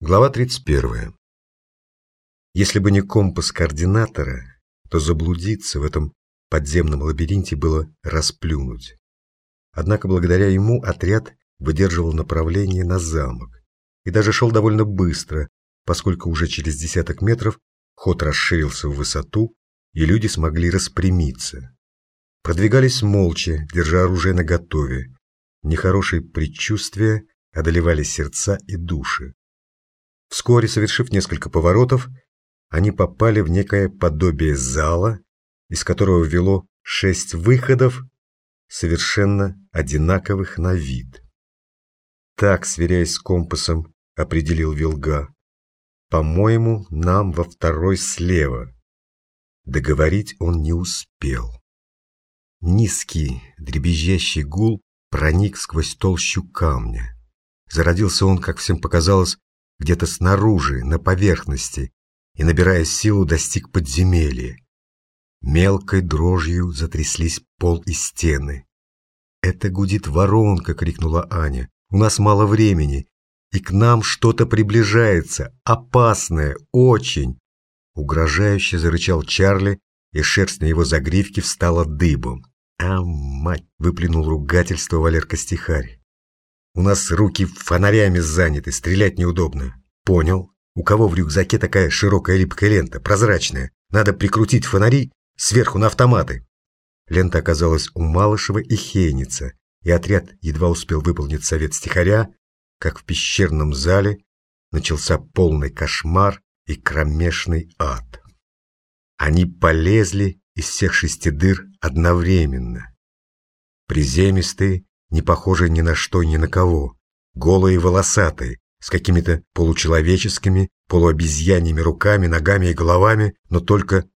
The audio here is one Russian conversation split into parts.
Глава 31. Если бы не компас координатора, то заблудиться в этом подземном лабиринте было расплюнуть. Однако благодаря ему отряд выдерживал направление на замок и даже шел довольно быстро, поскольку уже через десяток метров ход расширился в высоту, и люди смогли распрямиться. Продвигались молча, держа оружие наготове. Нехорошие предчувствия одолевали сердца и души. Вскоре, совершив несколько поворотов, они попали в некое подобие зала, из которого вело шесть выходов, совершенно одинаковых на вид. Так, сверяясь с компасом, определил Вилга. «По-моему, нам во второй слева». Договорить он не успел. Низкий, дребезжащий гул проник сквозь толщу камня. Зародился он, как всем показалось, где-то снаружи, на поверхности, и, набирая силу, достиг подземелья. Мелкой дрожью затряслись пол и стены. «Это гудит воронка!» — крикнула Аня. «У нас мало времени, и к нам что-то приближается, опасное, очень!» Угрожающе зарычал Чарли, и шерсть на его загривке встала дыбом. «А, мать!» — выплюнул ругательство Валерка-стихарь. У нас руки фонарями заняты, стрелять неудобно. Понял. У кого в рюкзаке такая широкая липкая лента, прозрачная? Надо прикрутить фонари сверху на автоматы. Лента оказалась у Малышева и Хейница, и отряд едва успел выполнить совет стихаря, как в пещерном зале начался полный кошмар и кромешный ад. Они полезли из всех шести дыр одновременно. Приземистые, не похожий ни на что ни на кого, голые и волосатые, с какими-то получеловеческими, полуобезьяньими руками, ногами и головами, но только...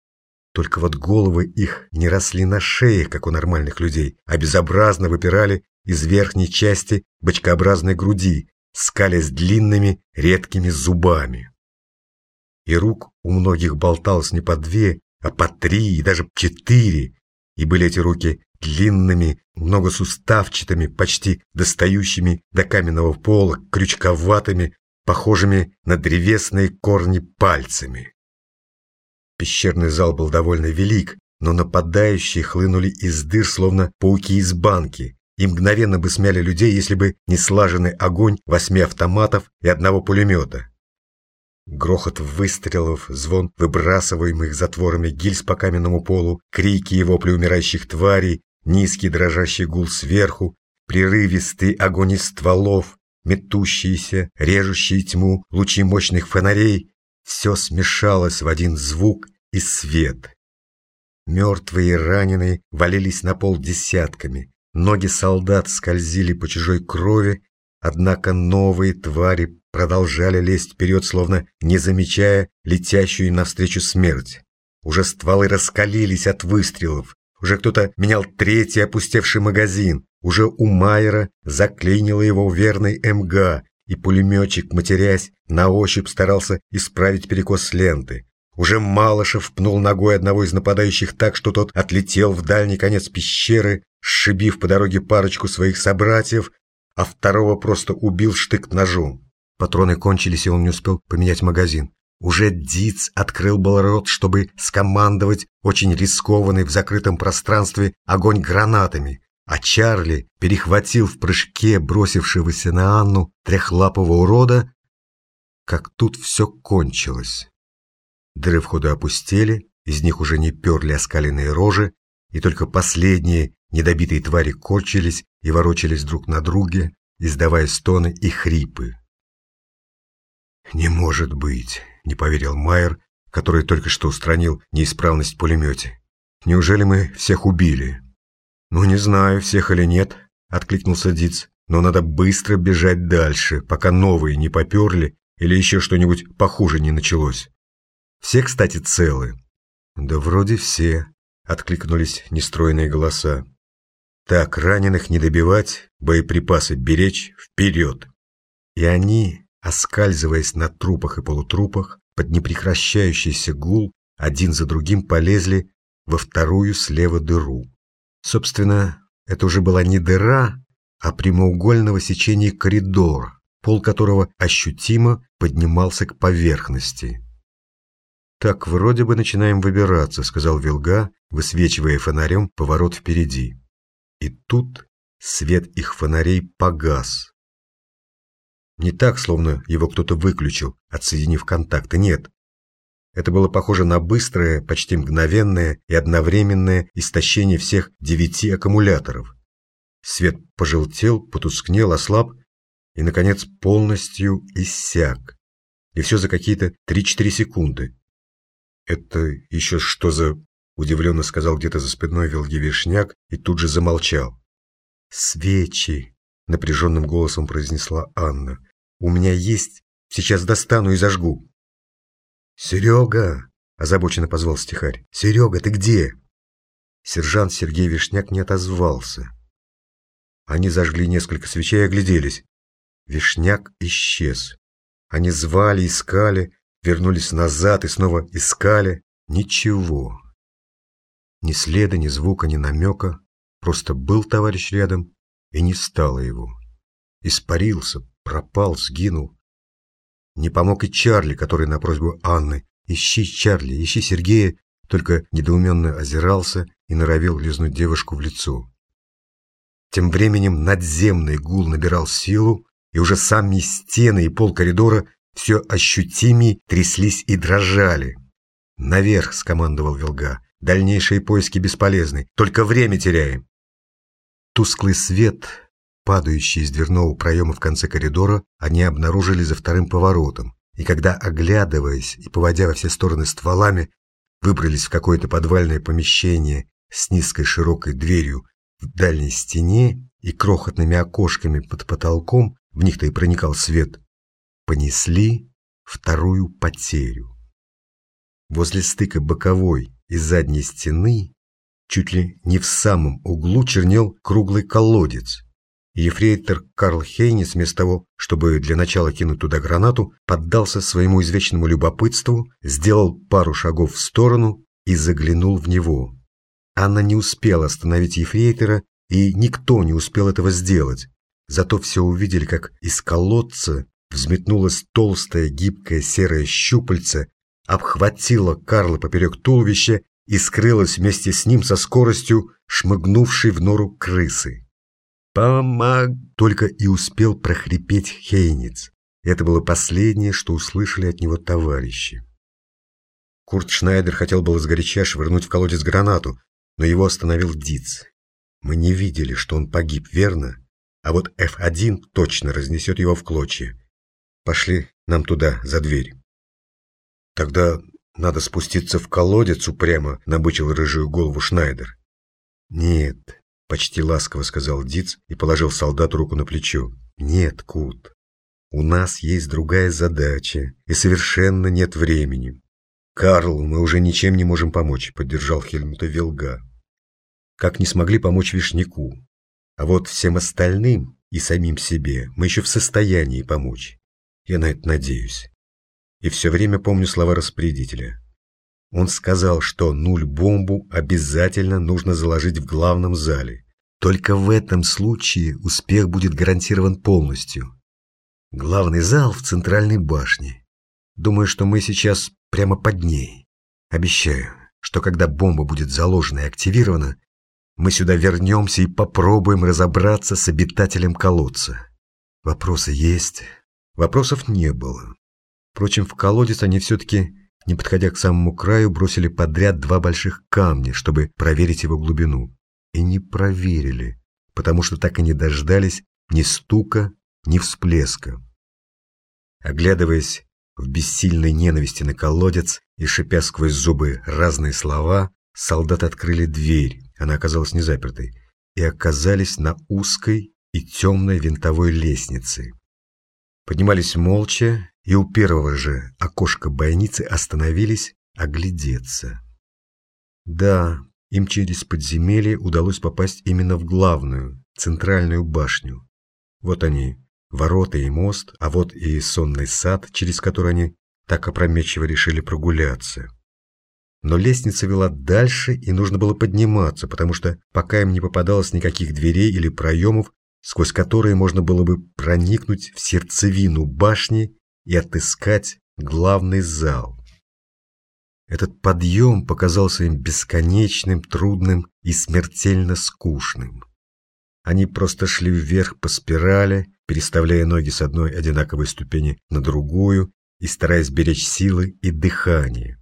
Только вот головы их не росли на шее, как у нормальных людей, а безобразно выпирали из верхней части бочкообразной груди, скалясь длинными редкими зубами. И рук у многих болталось не по две, а по три и даже четыре, и были эти руки длинными, многосуставчатыми, почти достающими до каменного пола, крючковатыми, похожими на древесные корни пальцами. Пещерный зал был довольно велик, но нападающие хлынули из дыр, словно пауки из банки, и мгновенно бы смяли людей, если бы не слаженный огонь восьми автоматов и одного пулемета. Грохот выстрелов, звон выбрасываемых затворами гильз по каменному полу, крики его умирающих тварей, низкий дрожащий гул сверху, прерывистый огонь из стволов, метущиеся, режущие тьму лучи мощных фонарей — все смешалось в один звук и свет. Мертвые и раненые валились на пол десятками, ноги солдат скользили по чужой крови, однако новые твари продолжали лезть вперед, словно не замечая летящую навстречу смерть. Уже стволы раскалились от выстрелов, уже кто-то менял третий опустевший магазин. Уже у Майера заклинило его верный МГ, и пулеметчик, матерясь, на ощупь старался исправить перекос ленты. Уже Малышев пнул ногой одного из нападающих так, что тот отлетел в дальний конец пещеры, сшибив по дороге парочку своих собратьев, а второго просто убил штык ножом. Патроны кончились, и он не успел поменять магазин. Уже Диц открыл был рот, чтобы скомандовать очень рискованный в закрытом пространстве огонь гранатами, а Чарли перехватил в прыжке бросившегося на Анну трехлапого урода, как тут все кончилось. Дыры входа опустели, из них уже не перли оскаленные рожи, и только последние недобитые твари корчились и ворочались друг на друге, издавая стоны и хрипы. «Не может быть!» — не поверил Майер, который только что устранил неисправность в пулемете. «Неужели мы всех убили?» «Ну, не знаю, всех или нет», — откликнулся Диц. «Но надо быстро бежать дальше, пока новые не поперли или еще что-нибудь похуже не началось. Все, кстати, целы». «Да вроде все», — откликнулись нестроенные голоса. «Так, раненых не добивать, боеприпасы беречь, вперед!» И они, Оскальзываясь на трупах и полутрупах, под непрекращающийся гул, один за другим полезли во вторую слева дыру. Собственно, это уже была не дыра, а прямоугольного сечения коридор, пол которого ощутимо поднимался к поверхности. «Так, вроде бы начинаем выбираться», — сказал Вилга, высвечивая фонарем поворот впереди. И тут свет их фонарей погас. Не так, словно его кто-то выключил, отсоединив контакты, нет. Это было похоже на быстрое, почти мгновенное и одновременное истощение всех девяти аккумуляторов. Свет пожелтел, потускнел, ослаб и, наконец, полностью иссяк. И все за какие-то 3-4 секунды. «Это еще что за...» — удивленно сказал где-то за спиной Вилги Вишняк и тут же замолчал. «Свечи!» — напряженным голосом произнесла Анна. «У меня есть. Сейчас достану и зажгу». «Серега!» — озабоченно позвал стихарь. «Серега, ты где?» Сержант Сергей Вишняк не отозвался. Они зажгли несколько свечей и огляделись. Вишняк исчез. Они звали, искали, вернулись назад и снова искали. Ничего. Ни следа, ни звука, ни намека. Просто был товарищ рядом, и не стало его. Испарился, пропал, сгинул. Не помог и Чарли, который на просьбу Анны «Ищи Чарли, ищи Сергея», только недоуменно озирался и норовил лизнуть девушку в лицо. Тем временем надземный гул набирал силу, и уже сами стены и пол коридора все ощутимее тряслись и дрожали. «Наверх!» — скомандовал Вилга. «Дальнейшие поиски бесполезны, только время теряем». Тусклый свет, падающий из дверного проема в конце коридора, они обнаружили за вторым поворотом, и когда, оглядываясь и поводя во все стороны стволами, выбрались в какое-то подвальное помещение с низкой широкой дверью в дальней стене и крохотными окошками под потолком, в них-то и проникал свет, понесли вторую потерю. Возле стыка боковой и задней стены, чуть ли не в самом углу, чернел круглый колодец. Ефрейтор Карл Хейнис, вместо того, чтобы для начала кинуть туда гранату, поддался своему извечному любопытству, сделал пару шагов в сторону и заглянул в него. Анна не успела остановить ефрейтора, и никто не успел этого сделать. Зато все увидели, как из колодца взметнулась толстая гибкая серая щупальце, обхватила Карла поперек туловища и скрылась вместе с ним со скоростью шмыгнувшей в нору крысы. «Помог!» — только и успел прохрипеть Хейниц. Это было последнее, что услышали от него товарищи. Курт Шнайдер хотел было сгоряча швырнуть в колодец гранату, но его остановил Диц. Мы не видели, что он погиб, верно? А вот F1 точно разнесет его в клочья. Пошли нам туда, за дверь. Тогда надо спуститься в колодец упрямо, набычил рыжую голову Шнайдер. Нет, почти ласково сказал Диц и положил солдату руку на плечо. Нет, Кут, у нас есть другая задача, и совершенно нет времени. Карл, мы уже ничем не можем помочь, поддержал Хельмута Вилга. Как не смогли помочь Вишняку. А вот всем остальным и самим себе мы еще в состоянии помочь. Я на это надеюсь. И все время помню слова распорядителя. Он сказал, что нуль-бомбу обязательно нужно заложить в главном зале. Только в этом случае успех будет гарантирован полностью. Главный зал в центральной башне. Думаю, что мы сейчас прямо под ней. Обещаю, что когда бомба будет заложена и активирована, мы сюда вернемся и попробуем разобраться с обитателем колодца. Вопросы есть, Вопросов не было. Впрочем, в колодец они все-таки, не подходя к самому краю, бросили подряд два больших камня, чтобы проверить его глубину. И не проверили, потому что так и не дождались ни стука, ни всплеска. Оглядываясь в бессильной ненависти на колодец и шипя сквозь зубы разные слова, солдаты открыли дверь, она оказалась не запертой, и оказались на узкой и темной винтовой лестнице. Поднимались молча, и у первого же окошка бойницы остановились оглядеться. Да, им через подземелье удалось попасть именно в главную, центральную башню. Вот они, ворота и мост, а вот и сонный сад, через который они так опрометчиво решили прогуляться. Но лестница вела дальше, и нужно было подниматься, потому что пока им не попадалось никаких дверей или проемов, сквозь которые можно было бы проникнуть в сердцевину башни и отыскать главный зал. Этот подъем показался им бесконечным, трудным и смертельно скучным. Они просто шли вверх по спирали, переставляя ноги с одной одинаковой ступени на другую и стараясь беречь силы и дыхание.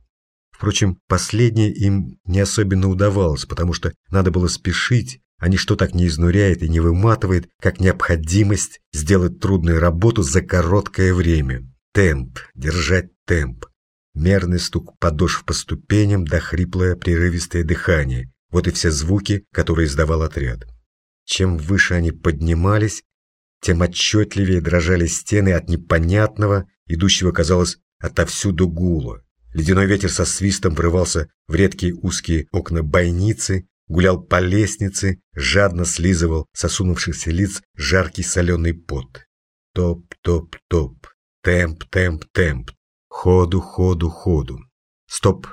Впрочем, последнее им не особенно удавалось, потому что надо было спешить, а ничто так не изнуряет и не выматывает, как необходимость сделать трудную работу за короткое время. Темп, держать темп. Мерный стук подошв по ступеням да хриплое прерывистое дыхание. Вот и все звуки, которые издавал отряд. Чем выше они поднимались, тем отчетливее дрожали стены от непонятного, идущего, казалось, отовсюду гула. Ледяной ветер со свистом врывался в редкие узкие окна бойницы, гулял по лестнице, жадно слизывал сосунувшихся лиц жаркий соленый пот. Топ-топ-топ, темп-темп-темп, ходу, ходу, ходу. Стоп!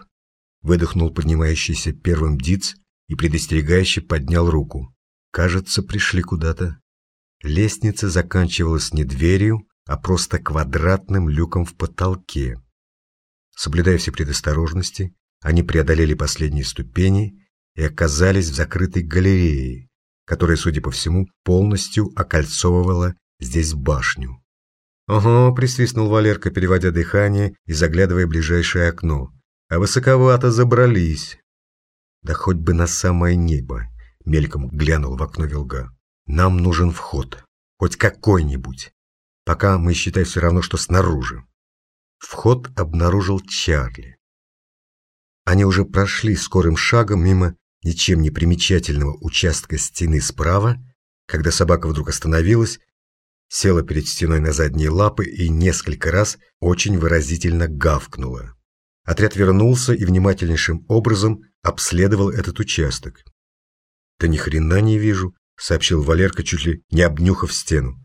Выдохнул поднимающийся первым Диц и предостерегающе поднял руку. Кажется, пришли куда-то. Лестница заканчивалась не дверью, а просто квадратным люком в потолке. Соблюдая все предосторожности, они преодолели последние ступени и оказались в закрытой галерее, которая, судя по всему, полностью окольцовывала здесь башню. «Ого», — присвистнул Валерка, переводя дыхание и заглядывая в ближайшее окно. «А высоковато забрались». «Да хоть бы на самое небо», — мельком глянул в окно Вилга. «Нам нужен вход, хоть какой-нибудь, пока мы, считай, все равно, что снаружи». Вход обнаружил Чарли. Они уже прошли скорым шагом мимо ничем не примечательного участка стены справа, когда собака вдруг остановилась, села перед стеной на задние лапы и несколько раз очень выразительно гавкнула. Отряд вернулся и внимательнейшим образом обследовал этот участок. «Да ни хрена не вижу», — сообщил Валерка, чуть ли не обнюхав стену.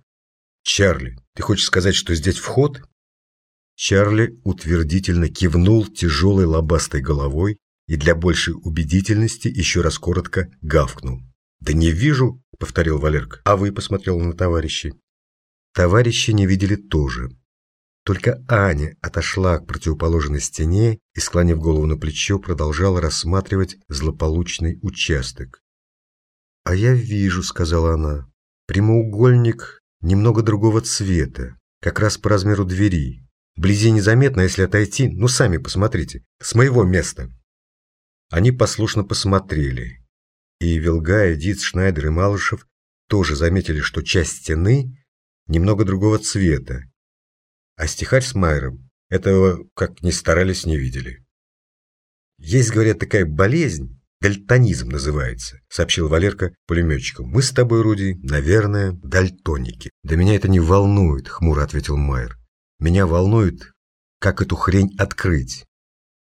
«Чарли, ты хочешь сказать, что здесь вход?» Чарли утвердительно кивнул тяжелой лобастой головой и для большей убедительности еще раз коротко гавкнул. «Да не вижу», — повторил Валерка, — «а вы?» — посмотрел на товарищей. Товарищи не видели тоже. Только Аня отошла к противоположной стене и, склонив голову на плечо, продолжала рассматривать злополучный участок. «А я вижу», — сказала она, — «прямоугольник немного другого цвета, как раз по размеру двери. Вблизи незаметно, если отойти, ну сами посмотрите, с моего места». Они послушно посмотрели. И Вилгай, Диц, Шнайдер и Малышев тоже заметили, что часть стены немного другого цвета. А стихарь с Майером этого, как ни старались, не видели. «Есть, говорят, такая болезнь, дальтонизм называется», сообщил Валерка пулеметчикам. «Мы с тобой, Руди, наверное, дальтоники». «Да меня это не волнует», хмуро ответил Майер. «Меня волнует, как эту хрень открыть.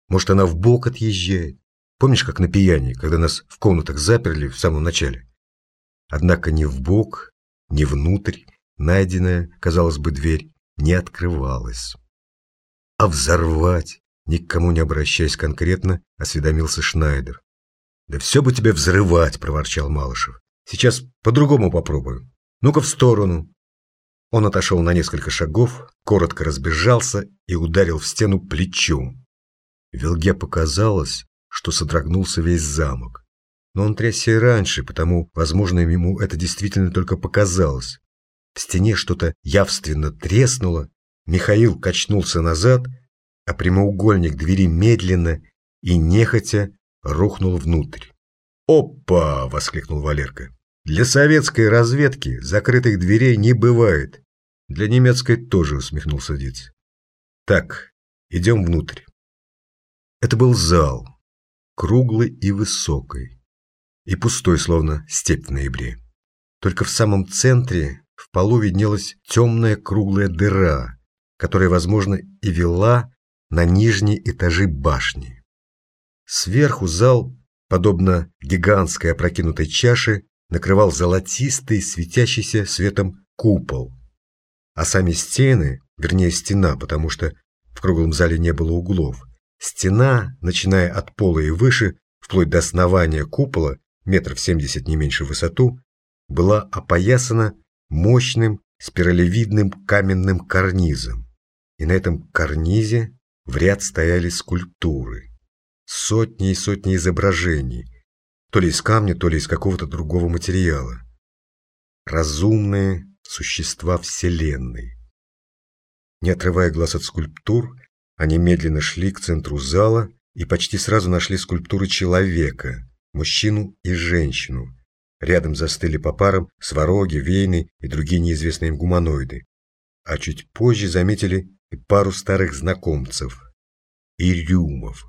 Может, она в бок отъезжает, Помнишь, как на пьяни, когда нас в комнатах заперли в самом начале? Однако ни в бок, ни внутрь найденная, казалось бы, дверь не открывалась. А взорвать, ни к кому не обращаясь конкретно, осведомился Шнайдер. «Да все бы тебе взрывать!» – проворчал Малышев. «Сейчас по-другому попробую. Ну-ка в сторону!» Он отошел на несколько шагов, коротко разбежался и ударил в стену плечом. Вилге показалось, что содрогнулся весь замок. Но он трясся и раньше, потому, возможно, ему это действительно только показалось. В стене что-то явственно треснуло, Михаил качнулся назад, а прямоугольник двери медленно и нехотя рухнул внутрь. «Опа!» — воскликнул Валерка. «Для советской разведки закрытых дверей не бывает. Для немецкой тоже», — усмехнулся Диц. «Так, идем внутрь». Это был зал, круглой и высокой, и пустой, словно степь в ноябре. Только в самом центре в полу виднелась темная круглая дыра, которая, возможно, и вела на нижние этажи башни. Сверху зал, подобно гигантской опрокинутой чаше, накрывал золотистый, светящийся светом купол. А сами стены, вернее стена, потому что в круглом зале не было углов, Стена, начиная от пола и выше, вплоть до основания купола, метров семьдесят не меньше в высоту, была опоясана мощным спиралевидным каменным карнизом. И на этом карнизе в ряд стояли скульптуры. Сотни и сотни изображений, то ли из камня, то ли из какого-то другого материала. Разумные существа Вселенной. Не отрывая глаз от скульптур, они медленно шли к центру зала и почти сразу нашли скульптуры человека, мужчину и женщину. Рядом застыли по парам свароги, вейны и другие неизвестные им гуманоиды. А чуть позже заметили и пару старых знакомцев – ирюмов.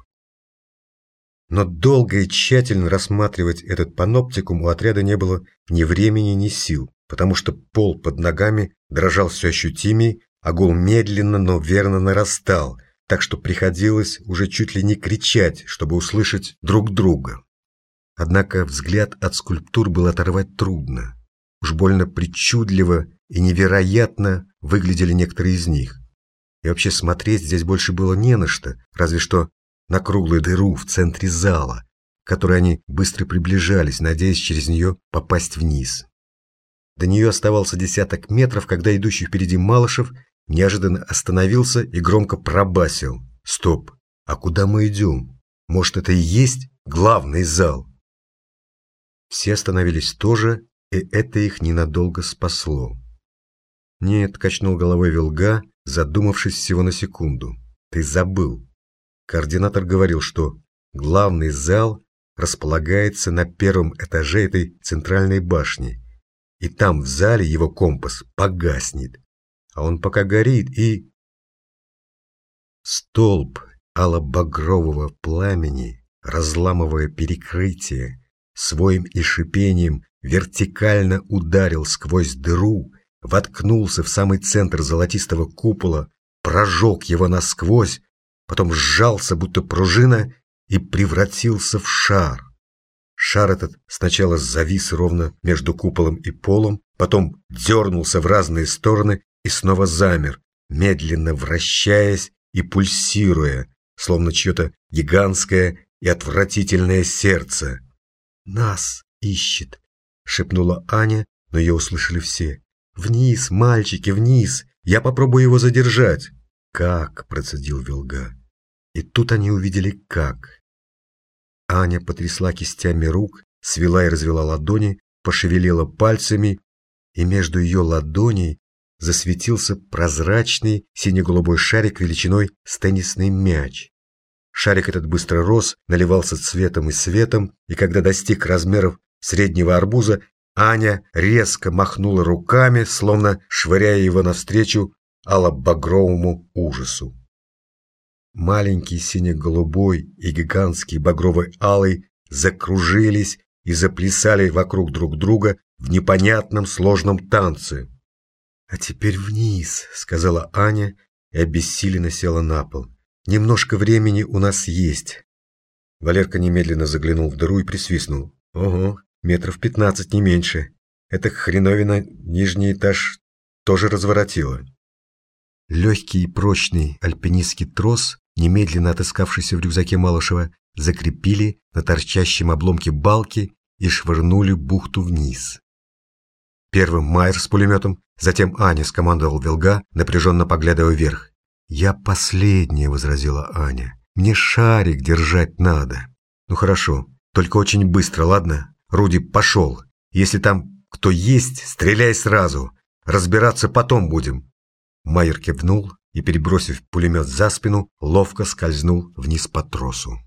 Но долго и тщательно рассматривать этот паноптикум у отряда не было ни времени, ни сил, потому что пол под ногами дрожал все ощутимей, а гул медленно, но верно нарастал, так что приходилось уже чуть ли не кричать, чтобы услышать друг друга. Однако взгляд от скульптур было оторвать трудно. Уж больно причудливо и невероятно выглядели некоторые из них. И вообще смотреть здесь больше было не на что, разве что на круглую дыру в центре зала, к которой они быстро приближались, надеясь через нее попасть вниз. До нее оставался десяток метров, когда идущий впереди Малышев неожиданно остановился и громко пробасил. «Стоп! А куда мы идем? Может, это и есть главный зал?» Все остановились тоже, и это их ненадолго спасло. «Нет», — качнул головой Вилга, задумавшись всего на секунду. «Ты забыл». Координатор говорил, что главный зал располагается на первом этаже этой центральной башни, и там в зале его компас погаснет, а он пока горит и... Столб алло-багрового пламени, разламывая перекрытие, своим и шипением вертикально ударил сквозь дыру, воткнулся в самый центр золотистого купола, прожег его насквозь, потом сжался, будто пружина, и превратился в шар. Шар этот сначала завис ровно между куполом и полом, потом дернулся в разные стороны и снова замер, медленно вращаясь и пульсируя, словно чье-то гигантское и отвратительное сердце. «Нас ищет», — шепнула Аня, но ее услышали все. «Вниз, мальчики, вниз! Я попробую его задержать!» «Как?» — процедил Вилга. И тут они увидели как. Аня потрясла кистями рук, свела и развела ладони, пошевелила пальцами, и между ее ладоней засветился прозрачный сине-голубой шарик величиной с теннисный мяч. Шарик этот быстро рос, наливался цветом и светом, и когда достиг размеров среднего арбуза, Аня резко махнула руками, словно швыряя его навстречу алло-багровому ужасу. Маленький сине-голубой и гигантский багровый алый закружились и заплясали вокруг друг друга в непонятном сложном танце. «А теперь вниз», — сказала Аня и обессиленно села на пол. Немножко времени у нас есть. Валерка немедленно заглянул в дыру и присвистнул. Ого, метров пятнадцать, не меньше. Эта хреновина нижний этаж тоже разворотила. Легкий и прочный альпинистский трос, немедленно отыскавшийся в рюкзаке Малышева, закрепили на торчащем обломке балки и швырнули бухту вниз. Первым Майер с пулеметом, затем Аня скомандовал Велга, напряженно поглядывая вверх. «Я последняя», — возразила Аня. «Мне шарик держать надо». «Ну хорошо, только очень быстро, ладно? Руди, пошел. Если там кто есть, стреляй сразу. Разбираться потом будем». Майер кивнул и, перебросив пулемет за спину, ловко скользнул вниз по тросу.